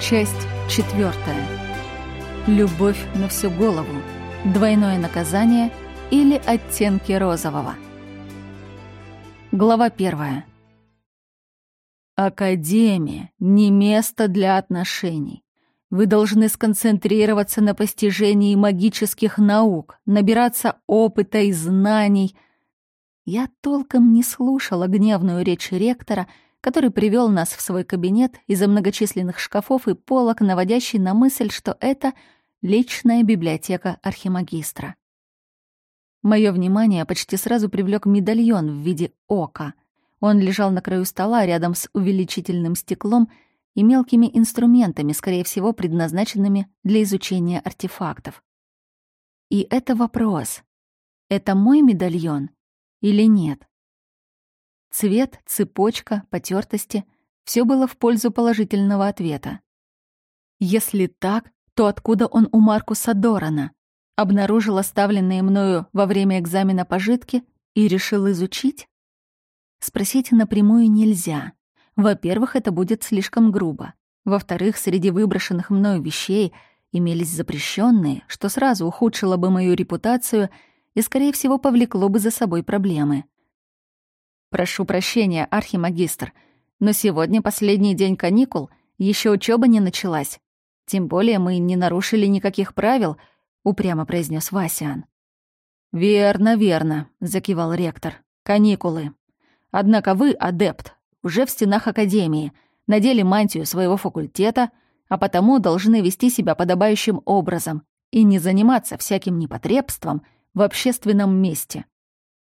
Часть четвертая. Любовь на всю голову. Двойное наказание или оттенки розового. Глава первая. Академия — не место для отношений. Вы должны сконцентрироваться на постижении магических наук, набираться опыта и знаний. Я толком не слушала гневную речь ректора — который привел нас в свой кабинет из-за многочисленных шкафов и полок, наводящий на мысль, что это личная библиотека архимагистра. Мое внимание почти сразу привлек медальон в виде ока. Он лежал на краю стола рядом с увеличительным стеклом и мелкими инструментами, скорее всего, предназначенными для изучения артефактов. И это вопрос. Это мой медальон или нет? Цвет, цепочка, потертости — все было в пользу положительного ответа. Если так, то откуда он у Маркуса Дорана? Обнаружил оставленные мною во время экзамена пожитки и решил изучить? Спросить напрямую нельзя. Во-первых, это будет слишком грубо. Во-вторых, среди выброшенных мною вещей имелись запрещенные, что сразу ухудшило бы мою репутацию и, скорее всего, повлекло бы за собой проблемы. Прошу прощения, архимагистр, но сегодня последний день каникул, еще учеба не началась. Тем более мы не нарушили никаких правил, упрямо произнес Васян. Верно, верно, закивал ректор. Каникулы. Однако вы, адепт, уже в стенах академии, надели мантию своего факультета, а потому должны вести себя подобающим образом и не заниматься всяким непотребством в общественном месте.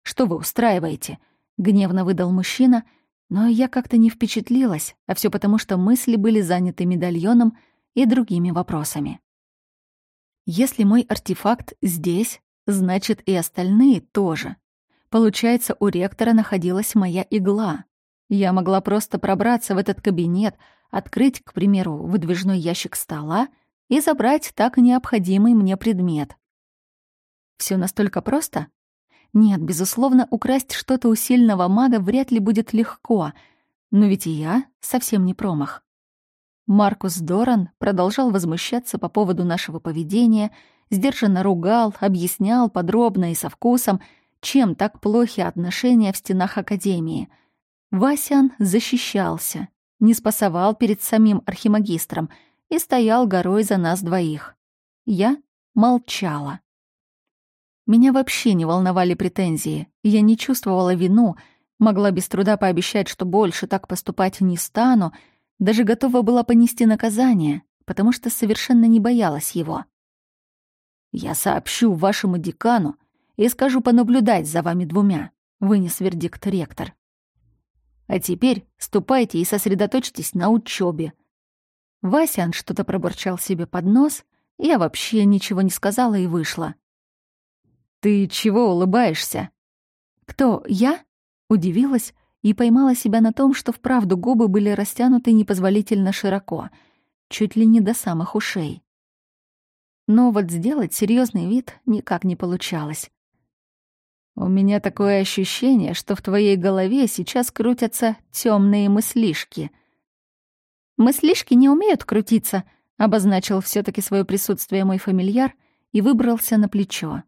Что вы устраиваете? Гневно выдал мужчина, но я как-то не впечатлилась, а все потому, что мысли были заняты медальоном и другими вопросами. Если мой артефакт здесь, значит и остальные тоже. Получается, у ректора находилась моя игла. Я могла просто пробраться в этот кабинет, открыть, к примеру, выдвижной ящик стола и забрать так необходимый мне предмет. Все настолько просто? Нет, безусловно, украсть что-то у сильного мага вряд ли будет легко, но ведь и я совсем не промах. Маркус Доран продолжал возмущаться по поводу нашего поведения, сдержанно ругал, объяснял подробно и со вкусом, чем так плохи отношения в стенах Академии. Васян защищался, не спасовал перед самим архимагистром и стоял горой за нас двоих. Я молчала. Меня вообще не волновали претензии. Я не чувствовала вину, могла без труда пообещать, что больше так поступать не стану, даже готова была понести наказание, потому что совершенно не боялась его. «Я сообщу вашему декану и скажу понаблюдать за вами двумя», — вынес вердикт ректор. «А теперь ступайте и сосредоточьтесь на учебе. Васян что-то пробурчал себе под нос, я вообще ничего не сказала и вышла. «Ты чего улыбаешься?» «Кто, я?» — удивилась и поймала себя на том, что вправду губы были растянуты непозволительно широко, чуть ли не до самых ушей. Но вот сделать серьезный вид никак не получалось. «У меня такое ощущение, что в твоей голове сейчас крутятся темные мыслишки». «Мыслишки не умеют крутиться», — обозначил все таки свое присутствие мой фамильяр и выбрался на плечо.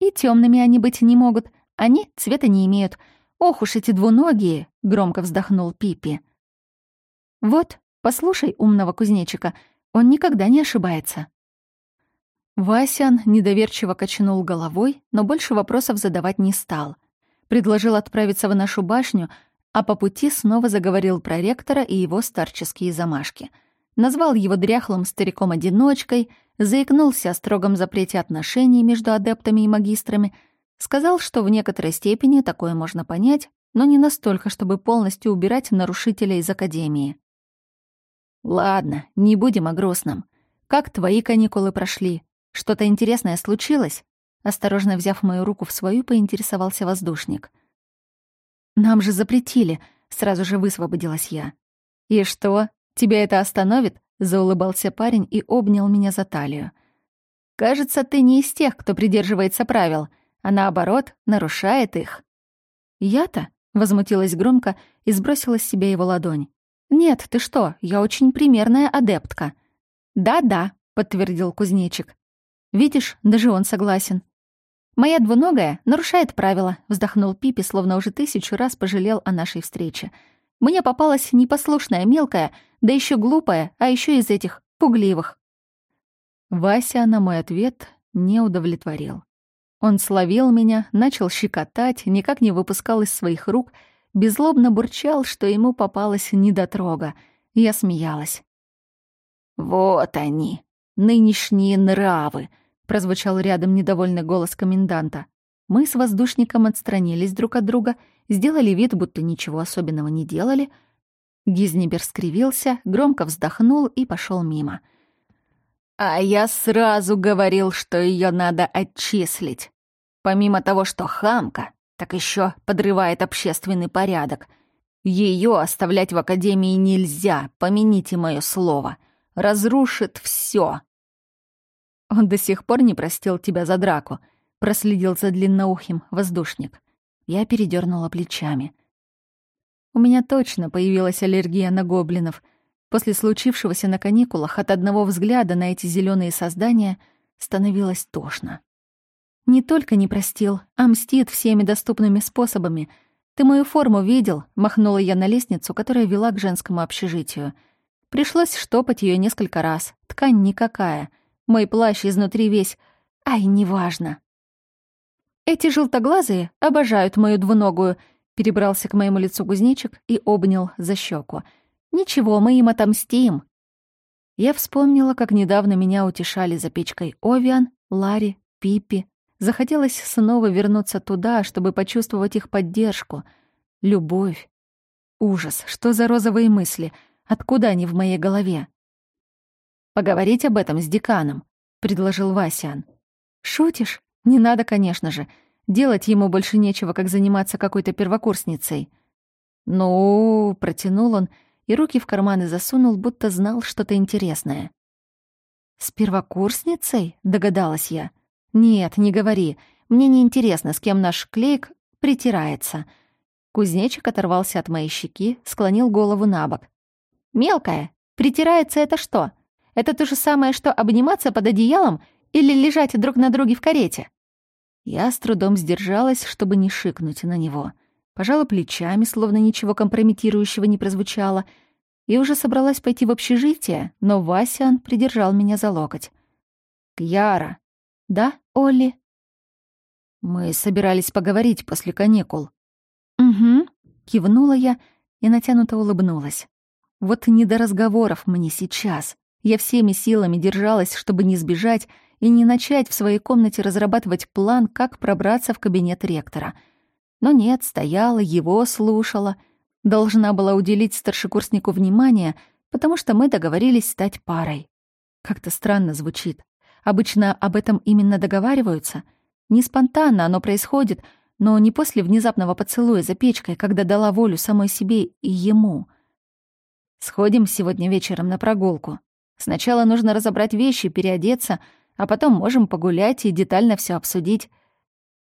И темными они быть не могут. Они цвета не имеют. Ох уж эти двуногие!» — громко вздохнул Пипи. «Вот, послушай умного кузнечика, он никогда не ошибается». Васян недоверчиво качнул головой, но больше вопросов задавать не стал. Предложил отправиться в нашу башню, а по пути снова заговорил про ректора и его старческие замашки. Назвал его дряхлым стариком-одиночкой — заикнулся о строгом запрете отношений между адептами и магистрами, сказал, что в некоторой степени такое можно понять, но не настолько, чтобы полностью убирать нарушителя из Академии. «Ладно, не будем о грустном. Как твои каникулы прошли? Что-то интересное случилось?» Осторожно взяв мою руку в свою, поинтересовался воздушник. «Нам же запретили», — сразу же высвободилась я. «И что, тебя это остановит?» Заулыбался парень и обнял меня за талию. «Кажется, ты не из тех, кто придерживается правил, а наоборот, нарушает их». «Я-то?» — возмутилась громко и сбросила с себя его ладонь. «Нет, ты что, я очень примерная адептка». «Да-да», — подтвердил кузнечик. «Видишь, даже он согласен». «Моя двуногая нарушает правила», — вздохнул Пипи, словно уже тысячу раз пожалел о нашей встрече. «Мне попалась непослушная мелкая, да еще глупая, а еще из этих пугливых». Вася на мой ответ не удовлетворил. Он словил меня, начал щекотать, никак не выпускал из своих рук, беззлобно бурчал, что ему попалась недотрога. Я смеялась. «Вот они, нынешние нравы», — прозвучал рядом недовольный голос коменданта. Мы с воздушником отстранились друг от друга, сделали вид, будто ничего особенного не делали. Гизнибер скривился, громко вздохнул и пошел мимо — а я сразу говорил, что ее надо отчислить. Помимо того, что хамка, так еще подрывает общественный порядок. Ее оставлять в академии нельзя, помяните мое слово. Разрушит все. Он до сих пор не простил тебя за драку, проследил за длинноухим воздушник. Я передернула плечами. У меня точно появилась аллергия на гоблинов — После случившегося на каникулах от одного взгляда на эти зеленые создания становилось тошно. Не только не простил, а мстит всеми доступными способами. Ты мою форму видел? Махнула я на лестницу, которая вела к женскому общежитию. Пришлось штопать ее несколько раз. Ткань никакая. Мой плащ изнутри весь... Ай, неважно. Эти желтоглазые обожают мою двуногую. Перебрался к моему лицу кузнечик и обнял за щеку. Ничего, мы им отомстим. Я вспомнила, как недавно меня утешали за печкой Овиан, Ларри, Пиппи. Захотелось снова вернуться туда, чтобы почувствовать их поддержку. Любовь. Ужас, что за розовые мысли? Откуда они в моей голове? «Поговорить об этом с деканом», — предложил Васян. «Шутишь? Не надо, конечно же. Делать ему больше нечего, как заниматься какой-то первокурсницей». «Ну...» — протянул он — и руки в карманы засунул, будто знал что-то интересное. «С первокурсницей?» — догадалась я. «Нет, не говори. Мне не интересно, с кем наш клейк притирается». Кузнечик оторвался от моей щеки, склонил голову на бок. «Мелкая, притирается это что? Это то же самое, что обниматься под одеялом или лежать друг на друге в карете?» Я с трудом сдержалась, чтобы не шикнуть на него — пожала плечами, словно ничего компрометирующего не прозвучало, и уже собралась пойти в общежитие, но Васян придержал меня за локоть. «Кьяра!» «Да, Олли?» «Мы собирались поговорить после каникул». «Угу», — кивнула я и натянуто улыбнулась. «Вот не до разговоров мне сейчас. Я всеми силами держалась, чтобы не сбежать и не начать в своей комнате разрабатывать план, как пробраться в кабинет ректора — но нет, стояла, его слушала. Должна была уделить старшекурснику внимание, потому что мы договорились стать парой. Как-то странно звучит. Обычно об этом именно договариваются. Не спонтанно оно происходит, но не после внезапного поцелуя за печкой, когда дала волю самой себе и ему. Сходим сегодня вечером на прогулку. Сначала нужно разобрать вещи, переодеться, а потом можем погулять и детально все обсудить.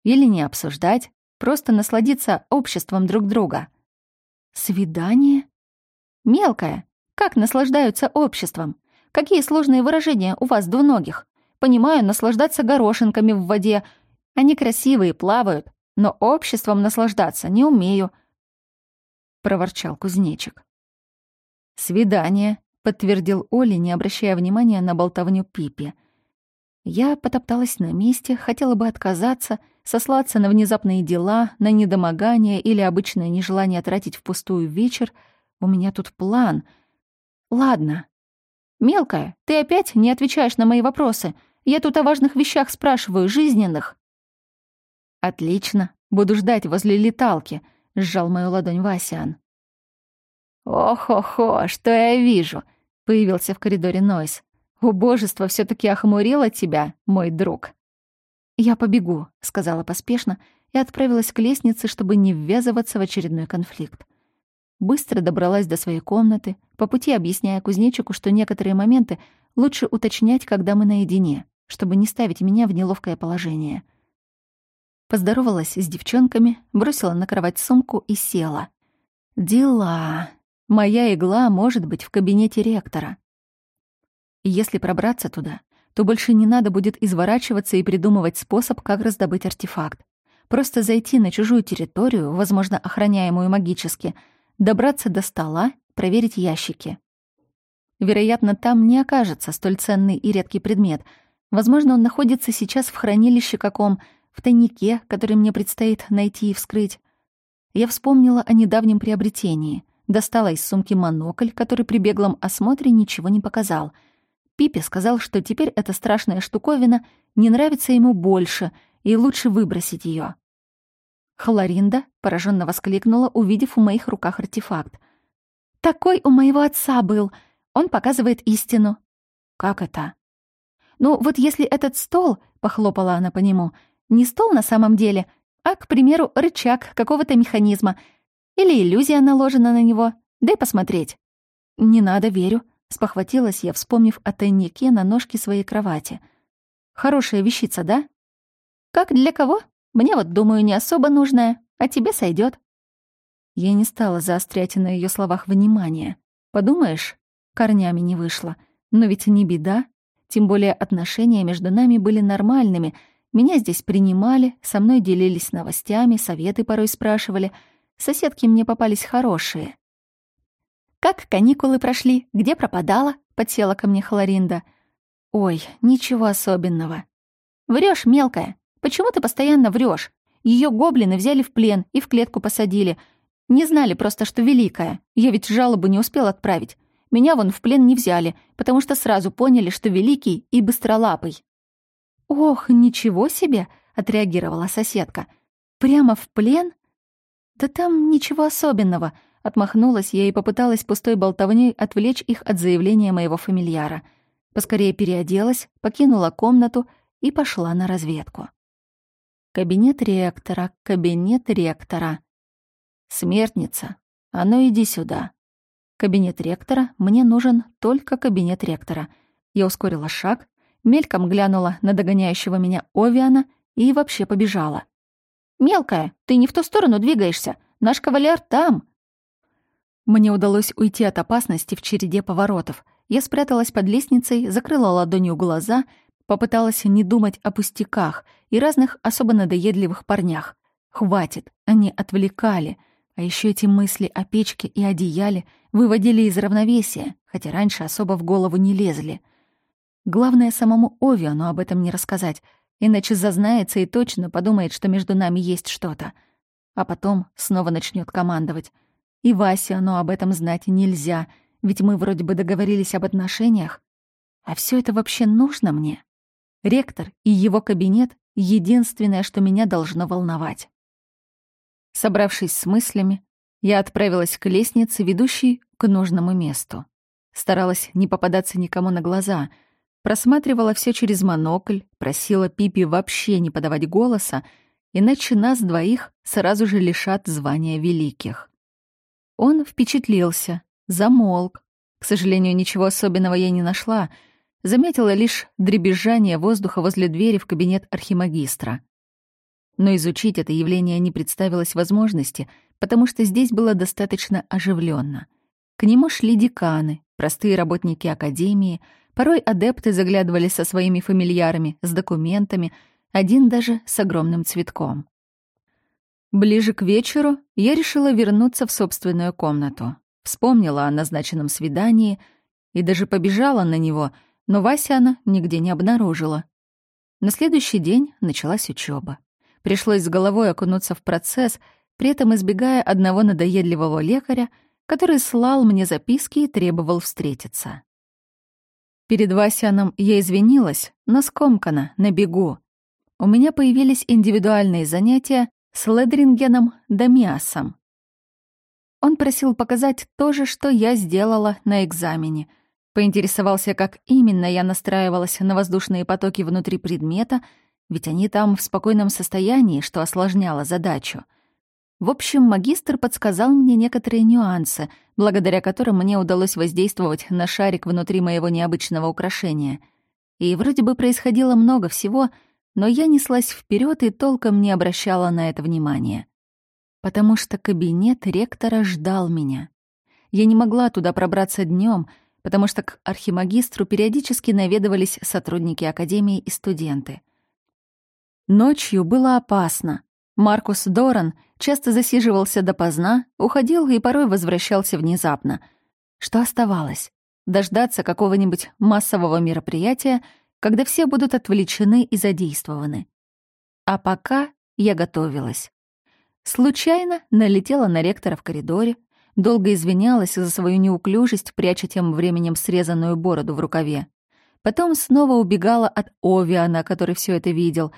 Или не обсуждать, Просто насладиться обществом друг друга. Свидание? Мелкое. Как наслаждаются обществом? Какие сложные выражения у вас двуногих? Понимаю, наслаждаться горошинками в воде. Они красивые, плавают, но обществом наслаждаться не умею. Проворчал кузнечик. «Свидание», — подтвердил Оля, не обращая внимания на болтовню Пипи. Я потопталась на месте, хотела бы отказаться — сослаться на внезапные дела, на недомогание или обычное нежелание тратить впустую вечер. У меня тут план. Ладно. Мелкая, ты опять не отвечаешь на мои вопросы. Я тут о важных вещах спрашиваю, жизненных. Отлично. Буду ждать возле леталки, сжал мою ладонь Васян. Ох-охо, что я вижу, появился в коридоре Нойс. Убожество все таки охмурило тебя, мой друг. «Я побегу», — сказала поспешно и отправилась к лестнице, чтобы не ввязываться в очередной конфликт. Быстро добралась до своей комнаты, по пути объясняя кузнечику, что некоторые моменты лучше уточнять, когда мы наедине, чтобы не ставить меня в неловкое положение. Поздоровалась с девчонками, бросила на кровать сумку и села. Дела. Моя игла может быть в кабинете ректора. И если пробраться туда, то больше не надо будет изворачиваться и придумывать способ, как раздобыть артефакт. Просто зайти на чужую территорию, возможно, охраняемую магически, добраться до стола, проверить ящики. Вероятно, там не окажется столь ценный и редкий предмет. Возможно, он находится сейчас в хранилище каком, в тайнике, который мне предстоит найти и вскрыть. Я вспомнила о недавнем приобретении. Достала из сумки монокль, который при беглом осмотре ничего не показал. Пипи сказал, что теперь эта страшная штуковина не нравится ему больше, и лучше выбросить ее. Хлоринда пораженно воскликнула, увидев в моих руках артефакт. «Такой у моего отца был!» Он показывает истину. Как это? Ну, вот если этот стол, похлопала она по нему, не стол на самом деле, а, к примеру, рычаг какого-то механизма, или иллюзия наложена на него, дай посмотреть. Не надо, верю, спохватилась я, вспомнив о тайнике на ножке своей кровати. Хорошая вещица, да? Как для кого? Мне вот, думаю, не особо нужная, а тебе сойдет. Я не стала заострять на ее словах внимание. Подумаешь, корнями не вышло. Но ведь не беда. Тем более отношения между нами были нормальными. Меня здесь принимали, со мной делились новостями, советы порой спрашивали. Соседки мне попались хорошие. «Как каникулы прошли? Где пропадала?» — подсела ко мне Хлоринда. «Ой, ничего особенного». Врешь, мелкая. Почему ты постоянно врешь? Ее гоблины взяли в плен и в клетку посадили. Не знали просто, что великая. Я ведь жалобу не успел отправить. Меня вон в плен не взяли, потому что сразу поняли, что великий и быстролапый». «Ох, ничего себе!» — отреагировала соседка. «Прямо в плен? Да там ничего особенного», — отмахнулась я и попыталась пустой болтовней отвлечь их от заявления моего фамильяра. Поскорее переоделась, покинула комнату и пошла на разведку. Кабинет ректора, кабинет ректора. Смертница, а ну иди сюда. Кабинет ректора, мне нужен только кабинет ректора. Я ускорила шаг, мельком глянула на догоняющего меня Овиана и вообще побежала. «Мелкая, ты не в ту сторону двигаешься. Наш кавалер там!» Мне удалось уйти от опасности в череде поворотов. Я спряталась под лестницей, закрыла ладонью глаза, попыталась не думать о пустяках и разных особо надоедливых парнях. Хватит, они отвлекали. А еще эти мысли о печке и одеяле выводили из равновесия, хотя раньше особо в голову не лезли. Главное самому Овиану об этом не рассказать, иначе зазнается и точно подумает, что между нами есть что-то. А потом снова начнет командовать. И Васе оно об этом знать нельзя, ведь мы вроде бы договорились об отношениях. А все это вообще нужно мне? Ректор и его кабинет — единственное, что меня должно волновать. Собравшись с мыслями, я отправилась к лестнице, ведущей к нужному месту. Старалась не попадаться никому на глаза, просматривала все через монокль, просила Пипи вообще не подавать голоса, иначе нас двоих сразу же лишат звания великих. Он впечатлился, замолк. К сожалению, ничего особенного я не нашла, заметила лишь дребезжание воздуха возле двери в кабинет архимагистра. Но изучить это явление не представилось возможности, потому что здесь было достаточно оживленно. К нему шли деканы, простые работники академии, порой адепты заглядывали со своими фамильярами, с документами, один даже с огромным цветком. Ближе к вечеру я решила вернуться в собственную комнату. Вспомнила о назначенном свидании и даже побежала на него, но Вася она нигде не обнаружила. На следующий день началась учеба. Пришлось с головой окунуться в процесс, при этом избегая одного надоедливого лекаря, который слал мне записки и требовал встретиться. Перед Васяном я извинилась, но скомкана, на бегу. У меня появились индивидуальные занятия с Ледрингеном да Миасом. Он просил показать то же, что я сделала на экзамене. Поинтересовался, как именно я настраивалась на воздушные потоки внутри предмета — ведь они там в спокойном состоянии, что осложняло задачу. В общем, магистр подсказал мне некоторые нюансы, благодаря которым мне удалось воздействовать на шарик внутри моего необычного украшения. И вроде бы происходило много всего, но я неслась вперед и толком не обращала на это внимания. Потому что кабинет ректора ждал меня. Я не могла туда пробраться днем, потому что к архимагистру периодически наведывались сотрудники академии и студенты. Ночью было опасно. Маркус Доран часто засиживался допоздна, уходил и порой возвращался внезапно. Что оставалось? Дождаться какого-нибудь массового мероприятия, когда все будут отвлечены и задействованы. А пока я готовилась. Случайно налетела на ректора в коридоре, долго извинялась за свою неуклюжесть, пряча тем временем срезанную бороду в рукаве. Потом снова убегала от Овиана, который все это видел.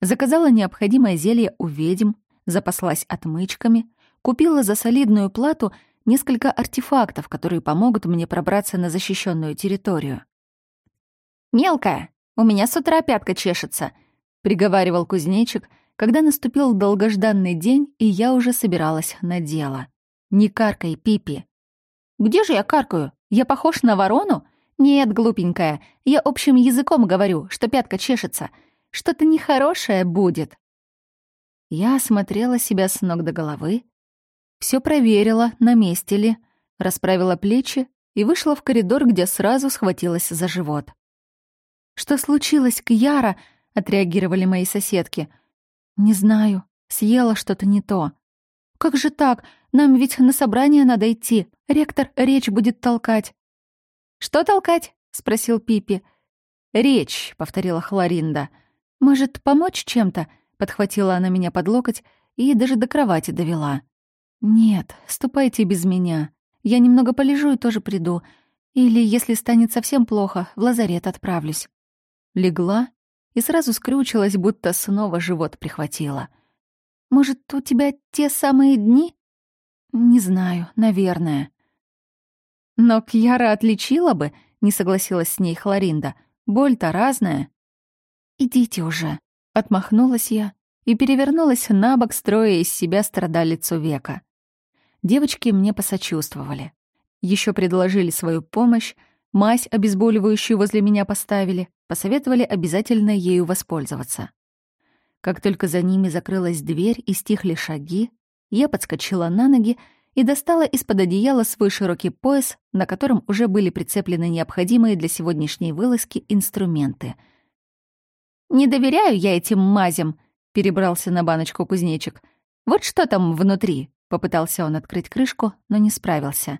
Заказала необходимое зелье у ведьм, запаслась отмычками, купила за солидную плату несколько артефактов, которые помогут мне пробраться на защищенную территорию. «Мелкая, у меня с утра пятка чешется», — приговаривал кузнечик, когда наступил долгожданный день, и я уже собиралась на дело. «Не каркай, Пипи». «Где же я каркаю? Я похож на ворону?» «Нет, глупенькая, я общим языком говорю, что пятка чешется. Что-то нехорошее будет». Я осмотрела себя с ног до головы, все проверила, на месте ли, расправила плечи и вышла в коридор, где сразу схватилась за живот. «Что случилось, Кьяра?» — отреагировали мои соседки. «Не знаю, съела что-то не то». «Как же так? Нам ведь на собрание надо идти. Ректор речь будет толкать». «Что толкать?» — спросил Пипи. «Речь», — повторила Хлоринда. «Может, помочь чем-то?» Подхватила она меня под локоть и даже до кровати довела. «Нет, ступайте без меня. Я немного полежу и тоже приду. Или, если станет совсем плохо, в лазарет отправлюсь». Легла и сразу скрючилась, будто снова живот прихватила. «Может, у тебя те самые дни?» «Не знаю, наверное». «Но Кьяра отличила бы», — не согласилась с ней Хлоринда. «Боль-то разная». «Идите уже», Отмахнулась я и перевернулась на бок, строя из себя страдалицу века. Девочки мне посочувствовали. Еще предложили свою помощь, мазь обезболивающую возле меня поставили, посоветовали обязательно ею воспользоваться. Как только за ними закрылась дверь и стихли шаги, я подскочила на ноги и достала из-под одеяла свой широкий пояс, на котором уже были прицеплены необходимые для сегодняшней вылазки инструменты — «Не доверяю я этим мазям», — перебрался на баночку кузнечик. «Вот что там внутри?» — попытался он открыть крышку, но не справился.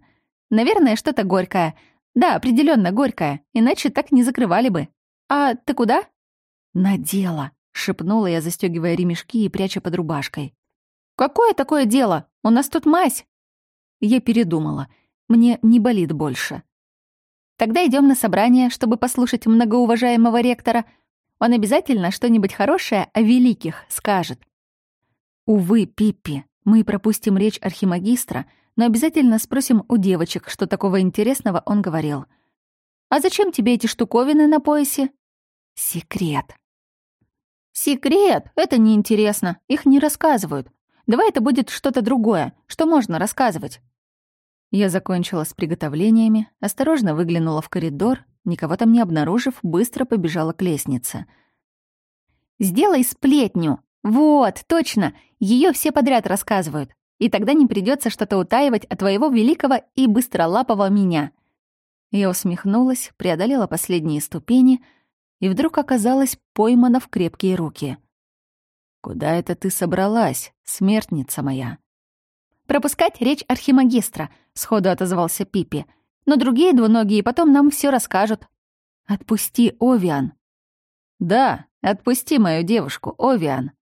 «Наверное, что-то горькое. Да, определенно горькое, иначе так не закрывали бы. А ты куда?» «На дело», — шепнула я, застегивая ремешки и пряча под рубашкой. «Какое такое дело? У нас тут мазь!» Я передумала. Мне не болит больше. «Тогда идем на собрание, чтобы послушать многоуважаемого ректора», он обязательно что-нибудь хорошее о великих скажет. Увы, Пиппи, мы пропустим речь архимагистра, но обязательно спросим у девочек, что такого интересного он говорил. «А зачем тебе эти штуковины на поясе?» «Секрет». «Секрет? Это неинтересно. Их не рассказывают. Давай это будет что-то другое, что можно рассказывать». Я закончила с приготовлениями, осторожно выглянула в коридор Никого там не обнаружив, быстро побежала к лестнице. «Сделай сплетню! Вот, точно! Ее все подряд рассказывают. И тогда не придется что-то утаивать от твоего великого и быстролапого меня». Я усмехнулась, преодолела последние ступени и вдруг оказалась поймана в крепкие руки. «Куда это ты собралась, смертница моя?» «Пропускать речь архимагистра», — сходу отозвался Пипи. Но другие двуногие потом нам все расскажут. Отпусти, Овиан. Да, отпусти мою девушку, Овиан.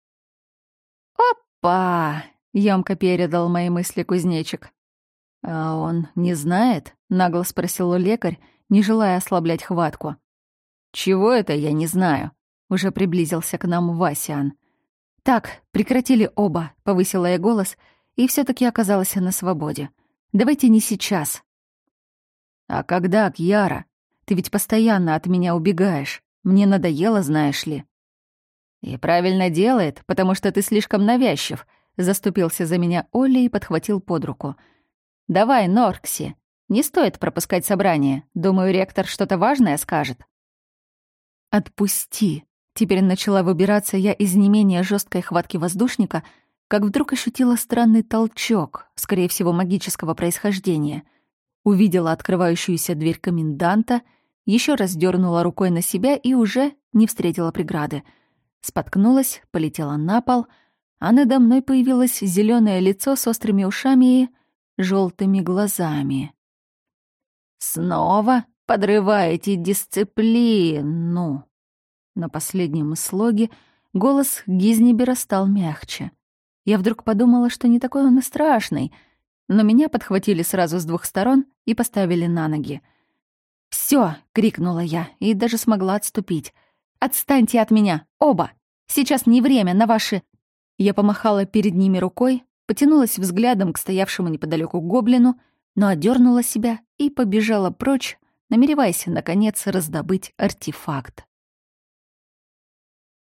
Опа! Ёмко передал мои мысли кузнечик. А он не знает? Нагло спросил лекарь, не желая ослаблять хватку. Чего это я не знаю? Уже приблизился к нам Васиан. «Так, прекратили оба», — повысила я голос, и все таки оказалась на свободе. «Давайте не сейчас. «А когда, Кьяра? Ты ведь постоянно от меня убегаешь. Мне надоело, знаешь ли». «И правильно делает, потому что ты слишком навязчив», — заступился за меня Олли и подхватил под руку. «Давай, Норкси. Не стоит пропускать собрание. Думаю, ректор что-то важное скажет». «Отпусти». Теперь начала выбираться я из не менее жесткой хватки воздушника, как вдруг ощутила странный толчок, скорее всего, магического происхождения — увидела открывающуюся дверь коменданта, еще раз дернула рукой на себя и уже не встретила преграды. Споткнулась, полетела на пол, а надо мной появилось зеленое лицо с острыми ушами и желтыми глазами. «Снова подрываете дисциплину!» На последнем слоге голос Гизнибера стал мягче. Я вдруг подумала, что не такой он и страшный, но меня подхватили сразу с двух сторон и поставили на ноги. «Всё!» — крикнула я и даже смогла отступить. «Отстаньте от меня! Оба! Сейчас не время на ваши...» Я помахала перед ними рукой, потянулась взглядом к стоявшему неподалеку гоблину, но одернула себя и побежала прочь, намереваясь, наконец, раздобыть артефакт.